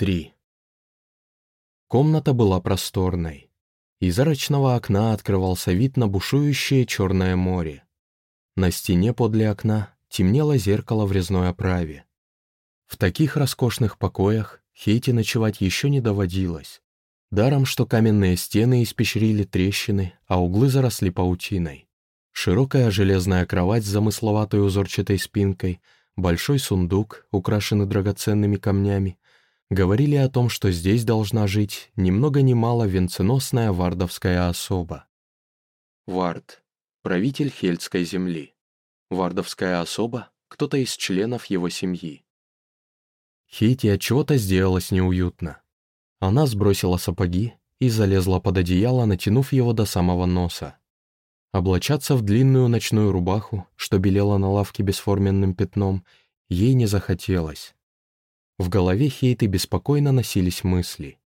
3. Комната была просторной. Из арочного окна открывался вид на бушующее Черное море. На стене подле окна темнело зеркало в резной оправе. В таких роскошных покоях Хейти ночевать еще не доводилось. Даром, что каменные стены испещрили трещины, а углы заросли паутиной. Широкая железная кровать с замысловатой узорчатой спинкой, большой сундук, украшенный драгоценными камнями, говорили о том, что здесь должна жить ни много ни мало венценосная вардовская особа. Вард — правитель Хельтской земли. Вардовская особа — кто-то из членов его семьи. Хейти от чего-то сделалось неуютно. Она сбросила сапоги и залезла под одеяло, натянув его до самого носа. Облачаться в длинную ночную рубаху, что белела на лавке бесформенным пятном, ей не захотелось. В голове Хейты беспокойно носились мысли.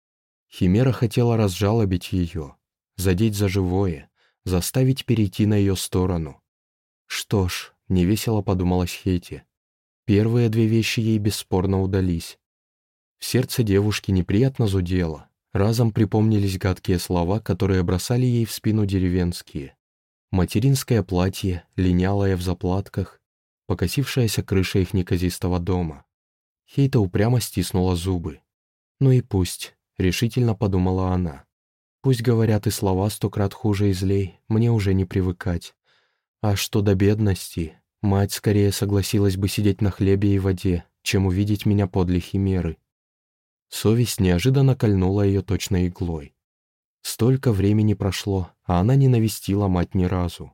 Химера хотела разжалобить ее, задеть за живое, заставить перейти на ее сторону. Что ж, невесело подумалась Хейти. Первые две вещи ей бесспорно удались. В сердце девушки неприятно зудело. Разом припомнились гадкие слова, которые бросали ей в спину деревенские. Материнское платье, линялое в заплатках, покосившаяся крыша их неказистого дома. Хейта упрямо стиснула зубы. «Ну и пусть», — решительно подумала она. «Пусть говорят и слова сто крат хуже и злей, мне уже не привыкать. А что до бедности, мать скорее согласилась бы сидеть на хлебе и воде, чем увидеть меня подле химеры». Совесть неожиданно кольнула ее точной иглой. Столько времени прошло, а она не навестила мать ни разу.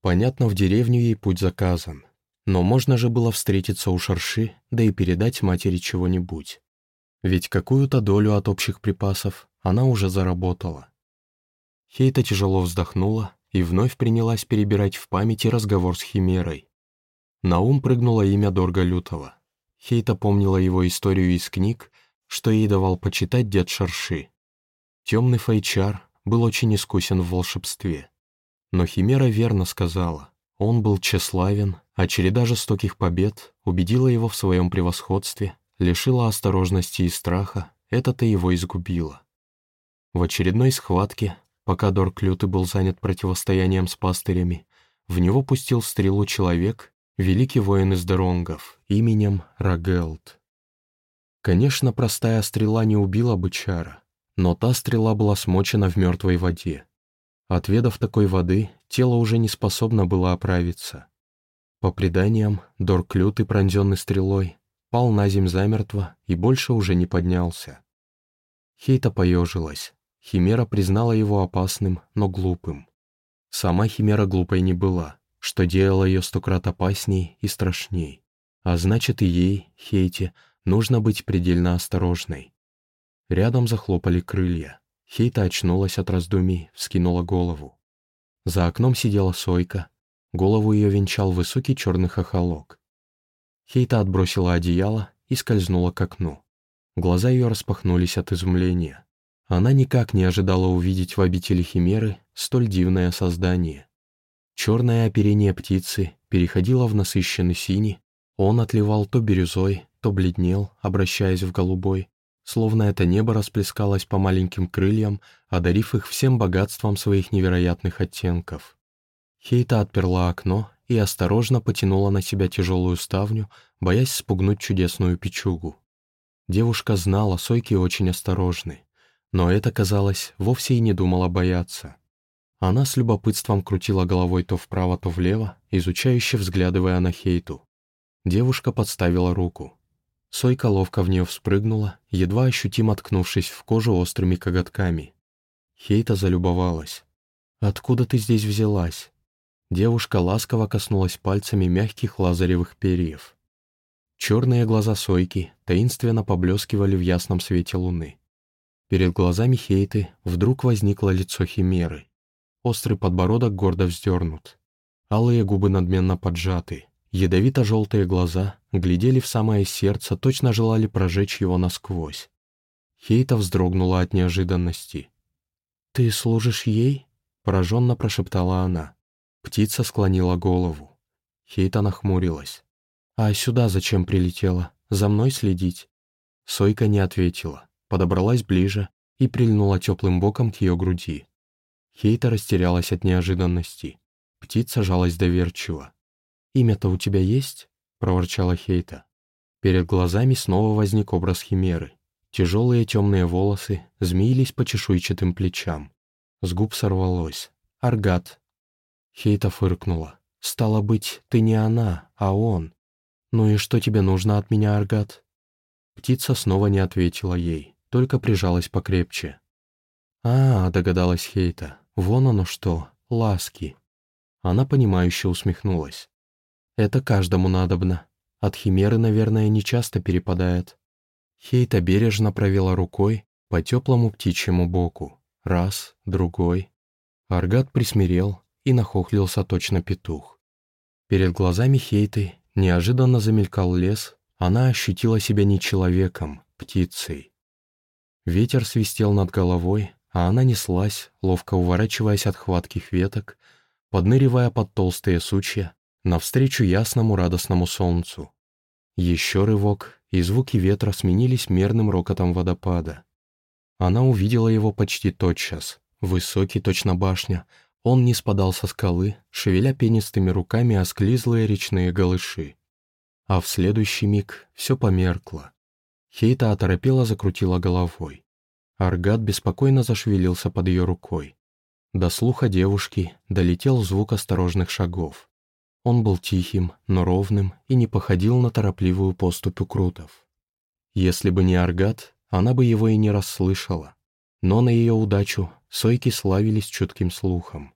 Понятно, в деревню ей путь заказан, но можно же было встретиться у Шарши, да и передать матери чего-нибудь. Ведь какую-то долю от общих припасов она уже заработала. Хейта тяжело вздохнула и вновь принялась перебирать в памяти разговор с Химерой. На ум прыгнуло имя Дорга Лютого. Хейта помнила его историю из книг, что ей давал почитать дед Шарши. Темный Файчар был очень искусен в волшебстве. Но Химера верно сказала, он был тщеславен, а череда жестоких побед убедила его в своем превосходстве, лишила осторожности и страха, это-то его изгубило. В очередной схватке, пока Дорк Лютый был занят противостоянием с пастырями, в него пустил стрелу человек, великий воин из Доронгов, именем Рагелд. Конечно, простая стрела не убила бы Чара, но та стрела была смочена в мертвой воде. Отведав такой воды, тело уже не способно было оправиться. По преданиям, Дорк лютый, пронзенный стрелой, пал на земь замертво и больше уже не поднялся. Хейта поежилась. Химера признала его опасным, но глупым. Сама Химера глупой не была, что делало ее сто крат опасней и страшней. А значит и ей, Хейте, нужно быть предельно осторожной. Рядом захлопали крылья. Хейта очнулась от раздумий, вскинула голову. За окном сидела Сойка, Голову ее венчал высокий черный хохолок. Хейта отбросила одеяло и скользнула к окну. Глаза ее распахнулись от изумления. Она никак не ожидала увидеть в обители Химеры столь дивное создание. Черное оперение птицы переходило в насыщенный синий, он отливал то бирюзой, то бледнел, обращаясь в голубой, словно это небо расплескалось по маленьким крыльям, одарив их всем богатством своих невероятных оттенков. Хейта отперла окно и осторожно потянула на себя тяжелую ставню, боясь спугнуть чудесную печугу. Девушка знала, сойки очень осторожны, но это, казалось, вовсе и не думала бояться. Она с любопытством крутила головой то вправо, то влево, изучающе взглядывая на Хейту. Девушка подставила руку. Сойка ловко в нее вспрыгнула, едва ощутимо ткнувшись в кожу острыми коготками. Хейта залюбовалась. «Откуда ты здесь взялась?» Девушка ласково коснулась пальцами мягких лазаревых перьев. Черные глаза Сойки таинственно поблескивали в ясном свете луны. Перед глазами Хейты вдруг возникло лицо Химеры. Острый подбородок гордо вздернут. Алые губы надменно поджаты. Ядовито-желтые глаза глядели в самое сердце, точно желали прожечь его насквозь. Хейта вздрогнула от неожиданности. «Ты служишь ей?» — пораженно прошептала она. Птица склонила голову. Хейта нахмурилась. «А сюда зачем прилетела? За мной следить?» Сойка не ответила, подобралась ближе и прильнула теплым боком к ее груди. Хейта растерялась от неожиданности. Птица жалась доверчиво. «Имя-то у тебя есть?» — проворчала Хейта. Перед глазами снова возник образ химеры. Тяжелые темные волосы змеились по чешуйчатым плечам. С губ сорвалось. «Аргат». Хейта фыркнула. «Стало быть, ты не она, а он. Ну и что тебе нужно от меня, Аргат?» Птица снова не ответила ей, только прижалась покрепче. «А, — догадалась Хейта, — вон оно что, ласки». Она понимающе усмехнулась. «Это каждому надобно. От химеры, наверное, не часто перепадает». Хейта бережно провела рукой по теплому птичьему боку. Раз, другой. Аргат присмирел и нахохлился точно петух. Перед глазами Хейты неожиданно замелькал лес, она ощутила себя не человеком, птицей. Ветер свистел над головой, а она неслась, ловко уворачиваясь от хватких веток, подныривая под толстые сучья, навстречу ясному радостному солнцу. Еще рывок, и звуки ветра сменились мерным рокотом водопада. Она увидела его почти тотчас. Высокий, точно башня, он не спадал со скалы, шевеля пенистыми руками осклизлые речные голыши. А в следующий миг все померкло. Хейта оторопела закрутила головой. Аргат беспокойно зашевелился под ее рукой. До слуха девушки долетел звук осторожных шагов. Он был тихим, но ровным и не походил на торопливую поступь укрутов. Если бы не Аргат, она бы его и не расслышала. Но на ее удачу сойки славились чутким слухом.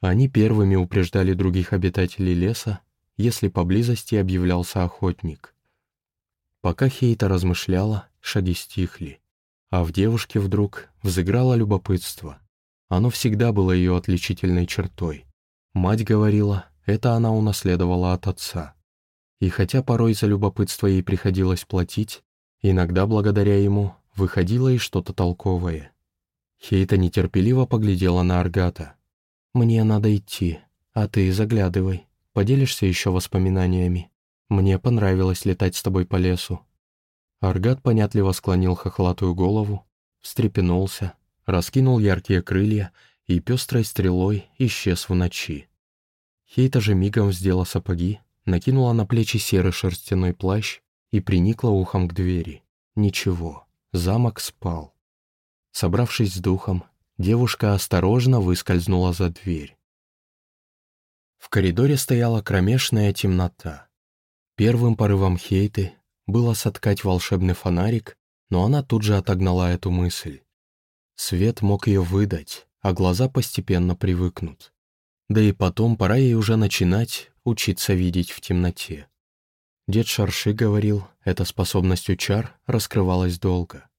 Они первыми упреждали других обитателей леса, если поблизости объявлялся охотник. Пока Хейта размышляла, шаги стихли, а в девушке вдруг взыграло любопытство. Оно всегда было ее отличительной чертой. Мать говорила, это она унаследовала от отца. И хотя порой за любопытство ей приходилось платить, иногда благодаря ему выходило и что-то толковое. Хейта нетерпеливо поглядела на Аргата. «Мне надо идти, а ты заглядывай, поделишься еще воспоминаниями. Мне понравилось летать с тобой по лесу». Аргат понятливо склонил хохлатую голову, встрепенулся, раскинул яркие крылья и пестрой стрелой исчез в ночи. Хейта же мигом вздела сапоги, накинула на плечи серый шерстяной плащ и приникла ухом к двери. Ничего, замок спал. Собравшись с духом, девушка осторожно выскользнула за дверь. В коридоре стояла кромешная темнота. Первым порывом Хейты было соткать волшебный фонарик, но она тут же отогнала эту мысль. Свет мог ее выдать, а глаза постепенно привыкнут. Да и потом пора ей уже начинать учиться видеть в темноте. Дед Шарши говорил, эта способность у чар раскрывалась долго.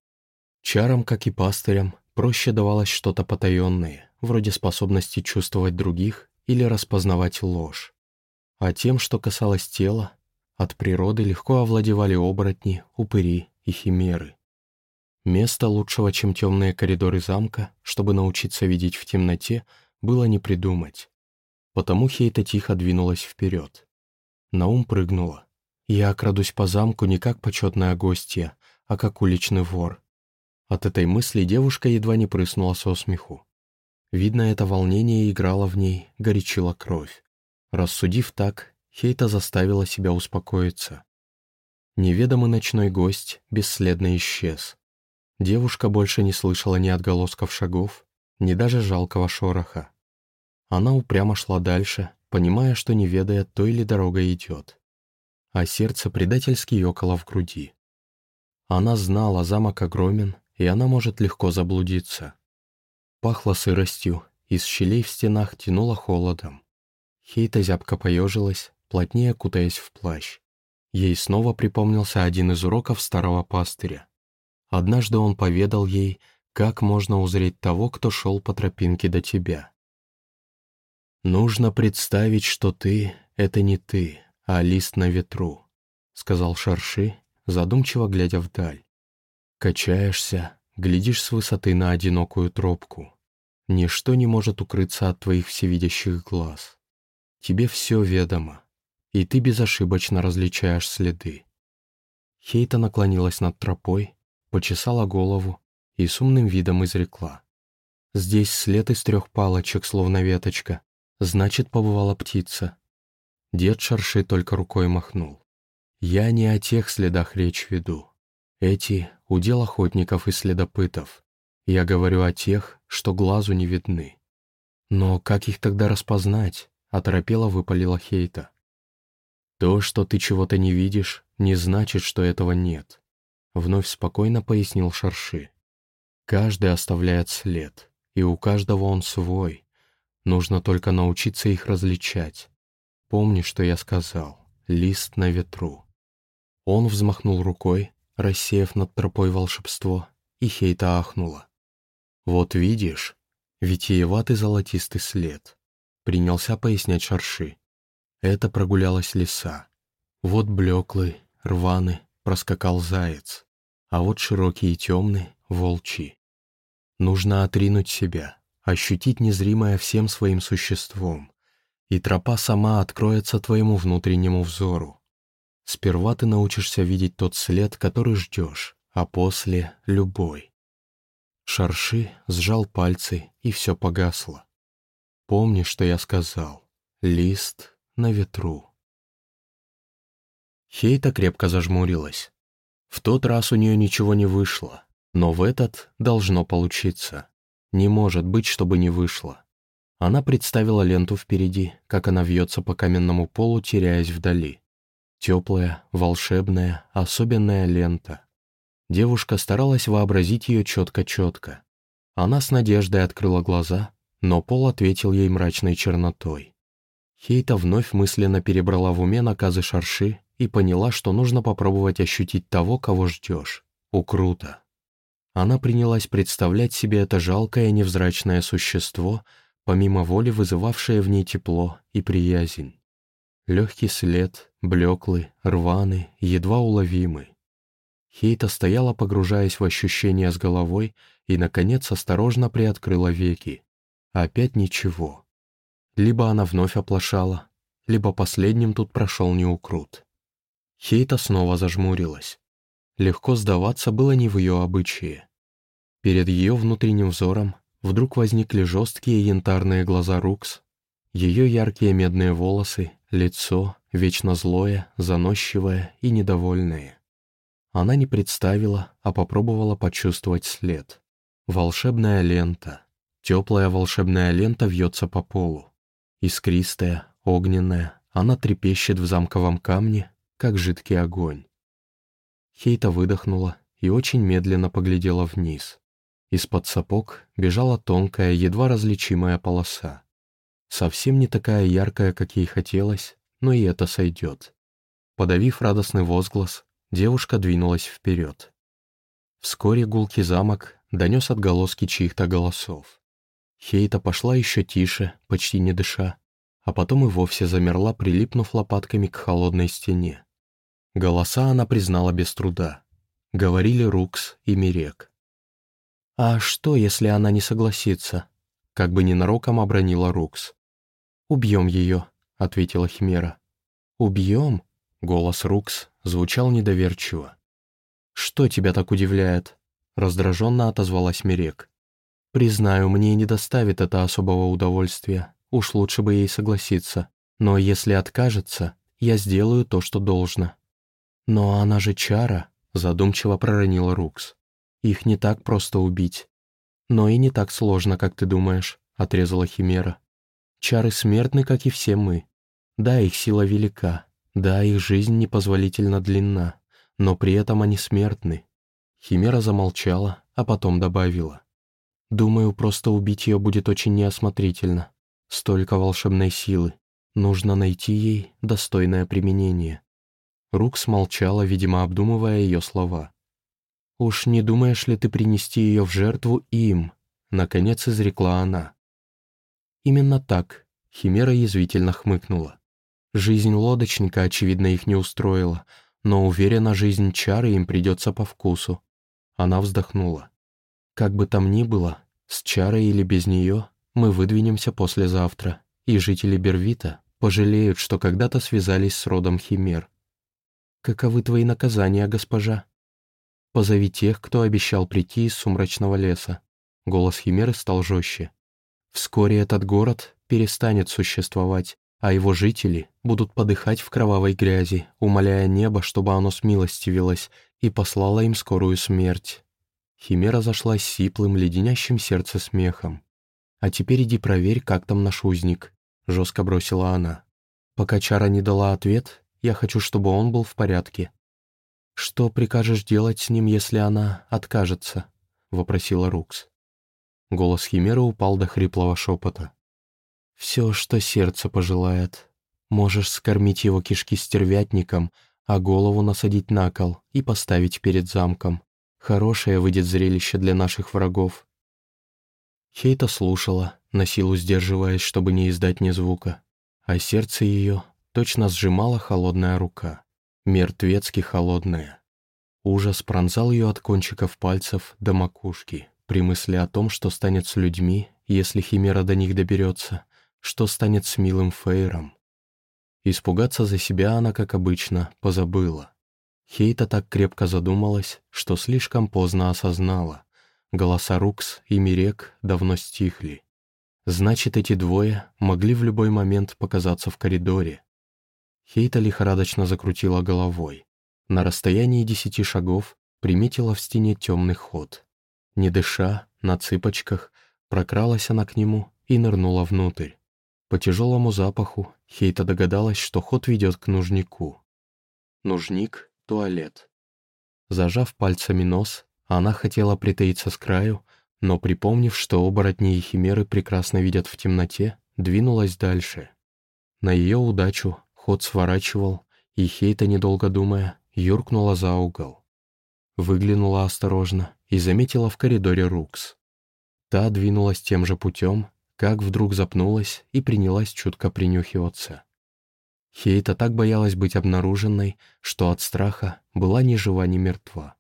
Чарам, как и пастырям, проще давалось что-то потаенное, вроде способности чувствовать других или распознавать ложь. А тем, что касалось тела, от природы легко овладевали оборотни, упыри и химеры. Место лучшего, чем темные коридоры замка, чтобы научиться видеть в темноте, было не придумать. Потому Хейта тихо двинулась вперед. Наум прыгнула. «Я крадусь по замку не как почетная гостья, а как уличный вор». От этой мысли девушка едва не прыснула со смеху. Видно, это волнение играло в ней, горячило кровь. Рассудив так, Хейта заставила себя успокоиться. Неведомый ночной гость бесследно исчез. Девушка больше не слышала ни отголосков шагов, ни даже жалкого шороха. Она упрямо шла дальше, понимая, что не ведая, той ли дорогой идет. А сердце предательски ёкало в груди. Она знала, замок огромен, и она может легко заблудиться. Пахло сыростью, из щелей в стенах тянуло холодом. Хейта зябко поежилась, плотнее кутаясь в плащ. Ей снова припомнился один из уроков старого пастыря. Однажды он поведал ей, как можно узреть того, кто шел по тропинке до тебя. «Нужно представить, что ты — это не ты, а лист на ветру», — сказал Шарши, задумчиво глядя вдаль. «Качаешься, глядишь с высоты на одинокую тропку. Ничто не может укрыться от твоих всевидящих глаз. Тебе все ведомо, и ты безошибочно различаешь следы. Хейта наклонилась над тропой, почесала голову и с умным видом изрекла. «Здесь след из трех палочек, словно веточка. Значит, побывала птица». Дед Шарши только рукой махнул. «Я не о тех следах речь веду. Эти — удел охотников и следопытов. Я говорю о тех, что глазу не видны. Но как их тогда распознать?» — оторопела выпалила Хейта. «То, что ты чего-то не видишь, не значит, что этого нет», — вновь спокойно пояснил Шарши. «Каждый оставляет след, и у каждого он свой. Нужно только научиться их различать. Помни, что я сказал. Лист на ветру». Он взмахнул рукой, рассеяв над тропой волшебство, и Хейта ахнула. «Вот видишь, витиеватый золотистый след», — принялся пояснять Шарши. Это прогулялась лиса. Вот блеклый, рваный, проскакал заяц, а вот широкий и темный — волчий. Нужно отринуть себя, ощутить незримое всем своим существом, и тропа сама откроется твоему внутреннему взору. Сперва ты научишься видеть тот след, который ждешь, а после — любой. Шарши сжал пальцы, и все погасло. Помни, что я сказал. Лист на ветру. Хейта крепко зажмурилась. В тот раз у нее ничего не вышло, но в этот должно получиться. Не может быть, чтобы не вышло. Она представила ленту впереди, как она вьется по каменному полу, теряясь вдали. Теплая, волшебная, особенная лента. Девушка старалась вообразить ее четко-четко. Она с надеждой открыла глаза, но пол ответил ей мрачной чернотой. Хейта вновь мысленно перебрала в уме наказы Шарши и поняла, что нужно попробовать ощутить того, кого ждешь. Укрута. Она принялась представлять себе это жалкое невзрачное существо, помимо воли вызывавшее в ней тепло и приязнь. Легкий след, блеклый, рваный, едва уловимый. Хейта стояла, погружаясь в ощущения с головой, и, наконец, осторожно приоткрыла веки. Опять ничего. Либо она вновь оплошала, либо последним тут прошел неукрут. Хейта снова зажмурилась. Легко сдаваться было не в ее обычае. Перед ее внутренним взором вдруг возникли жесткие янтарные глаза Рукс, ее яркие медные волосы, лицо, вечно злое, заносчивое и недовольное. Она не представила, а попробовала почувствовать след. Волшебная лента. Теплая волшебная лента вьется по полу. Искристая, огненная, она трепещет в замковом камне, как жидкий огонь. Хейта выдохнула и очень медленно поглядела вниз. Из-под сапог бежала тонкая, едва различимая полоса. Совсем не такая яркая, как ей хотелось, но и это сойдет. Подавив радостный возглас, девушка двинулась вперед. Вскоре гулкий замок донес отголоски чьих-то голосов. Хейта пошла еще тише, почти не дыша, а потом и вовсе замерла, прилипнув лопатками к холодной стене. Голоса она признала без труда. Говорили Рукс и Мирек. «А что, если она не согласится?» Как бы ненароком обронила Рукс. «Убьем ее», — ответила Химера. «Убьем?» — голос Рукс звучал недоверчиво. «Что тебя так удивляет?» — раздраженно отозвалась Мирек. «Признаю, мне не доставит это особого удовольствия. Уж лучше бы ей согласиться. Но если откажется, я сделаю то, что должно». «Но она же чара», — задумчиво проронила Рукс. «Их не так просто убить». «Но и не так сложно, как ты думаешь», — отрезала Химера. «Чары смертны, как и все мы. Да, их сила велика, да, их жизнь непозволительно длинна, но при этом они смертны». Химера замолчала, а потом добавила. «Думаю, просто убить ее будет очень неосмотрительно. Столько волшебной силы. Нужно найти ей достойное применение». Рук смолчала, видимо, обдумывая ее слова. «Уж не думаешь ли ты принести ее в жертву им?» Наконец изрекла она. «Именно так», — Химера язвительно хмыкнула. Жизнь лодочника, очевидно, их не устроила, но уверена, жизнь чары им придется по вкусу. Она вздохнула. «Как бы там ни было, с чарой или без нее, мы выдвинемся послезавтра, и жители Бервита пожалеют, что когда-то связались с родом Химер. «Каковы твои наказания, госпожа?» «Позови тех, кто обещал прийти из сумрачного леса». Голос Химеры стал жестче. «Вскоре этот город перестанет существовать, а его жители будут подыхать в кровавой грязи, умоляя небо, чтобы оно смилостивилось и послало им скорую смерть». Химера зашлась сиплым, леденящим сердце смехом. «А теперь иди проверь, как там наш узник», — жестко бросила она. Пока Чара не дала ответ, я хочу, чтобы он был в порядке. «Что прикажешь делать с ним, если она откажется?» — вопросила Рукс. Голос Химеры упал до хриплого шепота. «Все, что сердце пожелает. Можешь скормить его кишки стервятником, а голову насадить на кол и поставить перед замком. Хорошее выйдет зрелище для наших врагов». Хейта слушала, на силу сдерживаясь, чтобы не издать ни звука, а сердце ее точно сжимала холодная рука мертвецки холодная. Ужас пронзал ее от кончиков пальцев до макушки, при мысли о том, что станет с людьми, если Химера до них доберется, что станет с милым Фейром. Испугаться за себя она, как обычно, позабыла. Хейта так крепко задумалась, что слишком поздно осознала. Голоса Рукс и Мирек давно стихли. Значит, эти двое могли в любой момент показаться в коридоре, Хейта лихорадочно закрутила головой. На расстоянии десяти шагов приметила в стене темный ход. Не дыша, на цыпочках, прокралась она к нему и нырнула внутрь. По тяжелому запаху Хейта догадалась, что ход ведет к нужнику. Нужник — туалет. Зажав пальцами нос, она хотела притаиться с краю, но, припомнив, что оборотни и химеры прекрасно видят в темноте, двинулась дальше. На ее удачу Ход сворачивал, и Хейта, недолго думая, юркнула за угол. Выглянула осторожно и заметила в коридоре Рукс. Та двинулась тем же путем, как вдруг запнулась и принялась чутко принюхиваться. Хейта так боялась быть обнаруженной, что от страха была ни жива, ни мертва.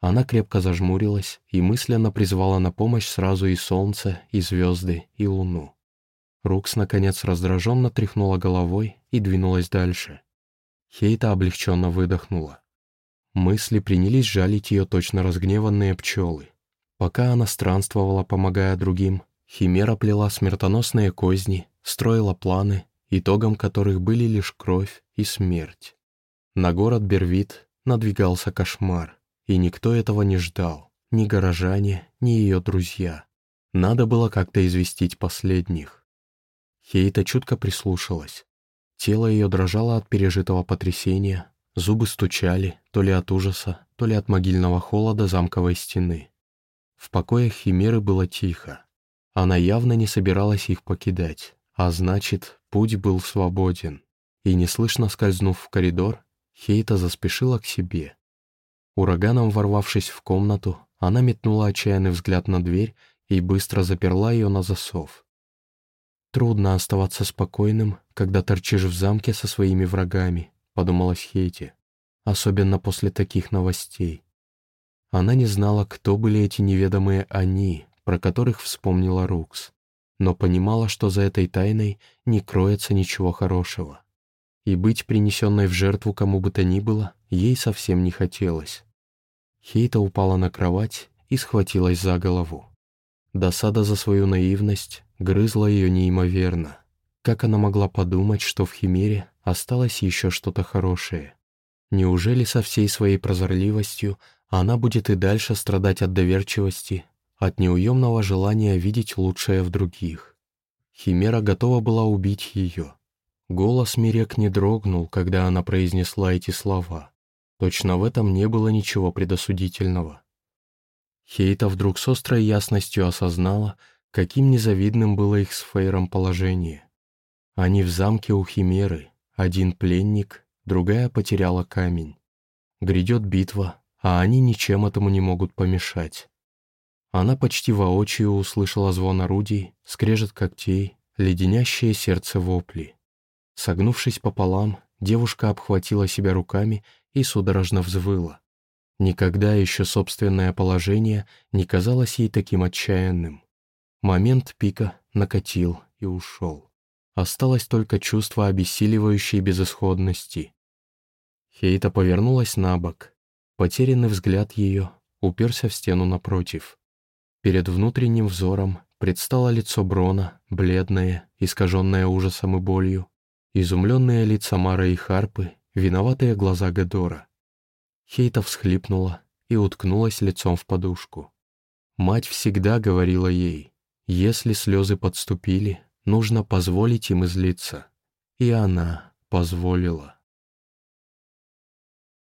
Она крепко зажмурилась и мысленно призвала на помощь сразу и солнце, и звезды, и луну. Рукс, наконец, раздраженно тряхнула головой и двинулась дальше. Хейта облегченно выдохнула. Мысли принялись жалить ее точно разгневанные пчелы. Пока она странствовала, помогая другим, Химера плела смертоносные козни, строила планы, итогом которых были лишь кровь и смерть. На город Бервит надвигался кошмар, и никто этого не ждал, ни горожане, ни ее друзья. Надо было как-то известить последних. Хейта чутко прислушалась. Тело ее дрожало от пережитого потрясения, зубы стучали, то ли от ужаса, то ли от могильного холода замковой стены. В покоях Химеры было тихо. Она явно не собиралась их покидать, а значит, путь был свободен. И неслышно скользнув в коридор, Хейта заспешила к себе. Ураганом ворвавшись в комнату, она метнула отчаянный взгляд на дверь и быстро заперла ее на засов. «Трудно оставаться спокойным, когда торчишь в замке со своими врагами», — подумалась Хейти, особенно после таких новостей. Она не знала, кто были эти неведомые «они», про которых вспомнила Рукс, но понимала, что за этой тайной не кроется ничего хорошего. И быть принесенной в жертву кому бы то ни было ей совсем не хотелось. Хейта упала на кровать и схватилась за голову. Досада за свою наивность грызла ее неимоверно. Как она могла подумать, что в Химере осталось еще что-то хорошее? Неужели со всей своей прозорливостью она будет и дальше страдать от доверчивости, от неуемного желания видеть лучшее в других? Химера готова была убить ее. Голос Мирек не дрогнул, когда она произнесла эти слова. Точно в этом не было ничего предосудительного. Хейта вдруг с острой ясностью осознала, каким незавидным было их с Фейром положение. Они в замке у Химеры, один пленник, другая потеряла камень. Грядет битва, а они ничем этому не могут помешать. Она почти воочию услышала звон орудий, скрежет когтей, леденящее сердце вопли. Согнувшись пополам, девушка обхватила себя руками и судорожно взвыла. Никогда еще собственное положение не казалось ей таким отчаянным. Момент пика накатил и ушел. Осталось только чувство обессиливающей безысходности. Хейта повернулась на бок. Потерянный взгляд ее уперся в стену напротив. Перед внутренним взором предстало лицо Брона, бледное, искаженное ужасом и болью, изумленные лица Мара и Харпы, виноватые глаза Гедора. Хейта всхлипнула и уткнулась лицом в подушку. Мать всегда говорила ей, если слезы подступили, нужно позволить им излиться. И она позволила.